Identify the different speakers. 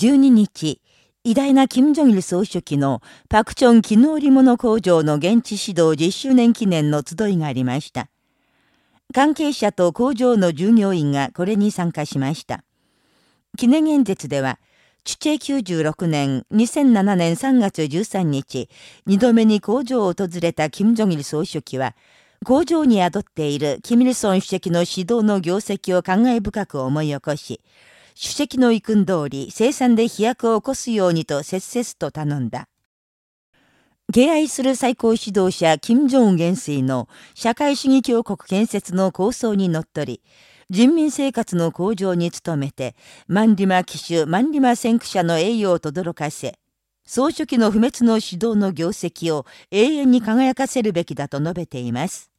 Speaker 1: 12日、偉大な金正日総書記のパクチョン機能織物工場の現地指導10周年記念の集いがありました。関係者と工場の従業員がこれに参加しました。記念演説では、チュチェ96年、2007年3月13日、二度目に工場を訪れた金正日総書記は、工場に宿っているキミルソン主席の指導の業績を感慨深く思い起こし、主席の意訓通り生産で飛躍を起こすようにと切々と頼んだ。敬愛する最高指導者金正恩元帥の社会主義強国建設の構想にのっとり、人民生活の向上に努めて、マンリマ騎手、マンリマ先駆者の栄誉を轟かせ、総書記の不滅の指導の業績を永遠に輝かせるべきだと述べています。